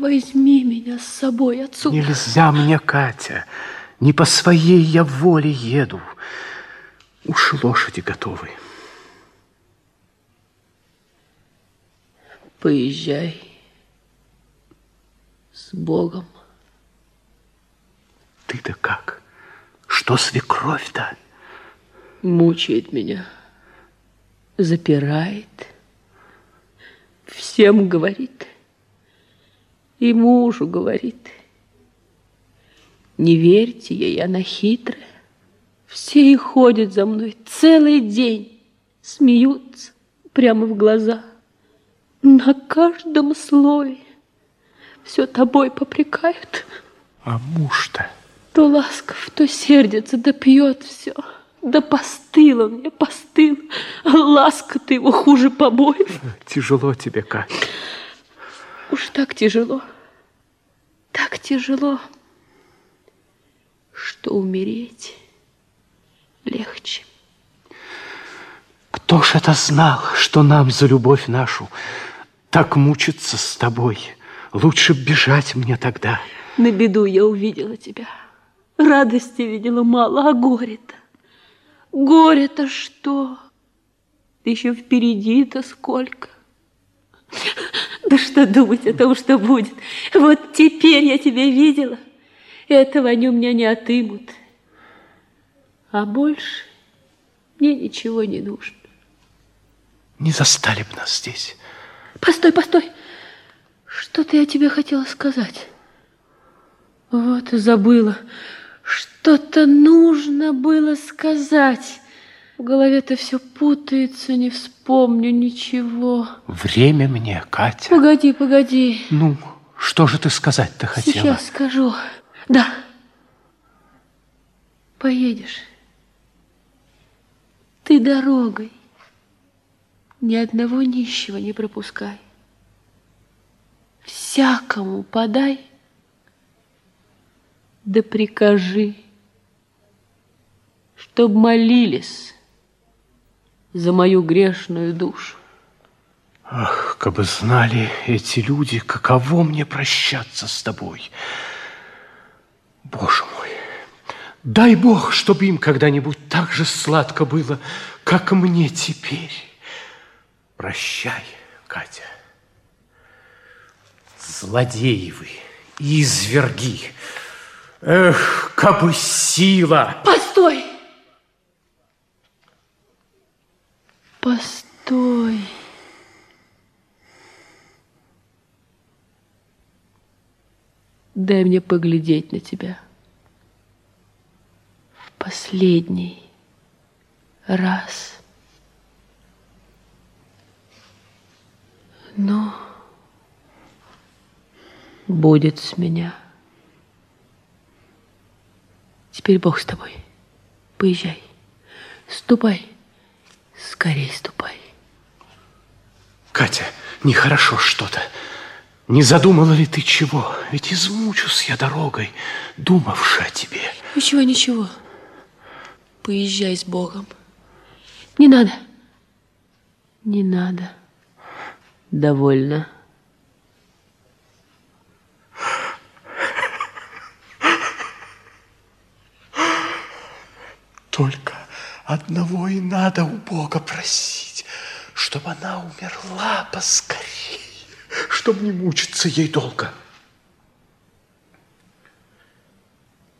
Возьми меня с собой отсюда. Нельзя мне, Катя. Не по своей я воле еду. Уж лошади готовы. Поезжай с Богом. Ты-то как? Что свекровь-то? Мучает меня, запирает, всем говорит, и мужу говорит. Не верьте ей, она хитрая. Все и ходят за мной целый день, смеются прямо в глаза. На каждом слове все тобой попрекают. А муж-то? То ласков, то сердится, да пьет все. Да постыл он мне, постыл. А ласка-то его хуже побоев. Тяжело тебе, Катя. Уж так тяжело, так тяжело, что умереть легче. Кто ж это знал, что нам за любовь нашу так мучиться с тобой? Лучше бежать мне тогда. На беду я увидела тебя. Радости видела мало, а горе-то? Горе-то что? Еще впереди-то сколько? Да что думать о том, что будет? Вот теперь я тебя видела. Этого они у меня не отымут. А больше мне ничего не нужно. Не застали бы нас здесь. Постой, постой. Что-то я тебе хотела сказать. Вот, забыла. Что-то нужно было сказать. В голове-то все путается, не вспомню ничего. Время мне, Катя. Погоди, погоди. Ну, что же ты сказать-то хотела? Сейчас скажу. Да. Поедешь. Ты дорогой. Ни одного нищего не пропускай. Всякому подай, да прикажи, чтоб молились за мою грешную душу. Ах, как бы знали эти люди, каково мне прощаться с тобой. Боже мой, дай Бог, чтобы им когда-нибудь так же сладко было, как мне теперь. Прощай, Катя. Злодеи вы, изверги. Эх, как бы сила. Постой! Постой. Дай мне поглядеть на тебя. В последний раз. Ну, будет с меня. Теперь Бог с тобой. Поезжай. Ступай. Скорей ступай. Катя, нехорошо что-то. Не задумала ли ты чего? Ведь измучусь я дорогой, думавши о тебе. Ничего, ничего. Поезжай с Богом. Не надо. Не надо. Довольно. Только одного и надо у Бога просить, чтобы она умерла поскорее, чтобы не мучиться ей долго.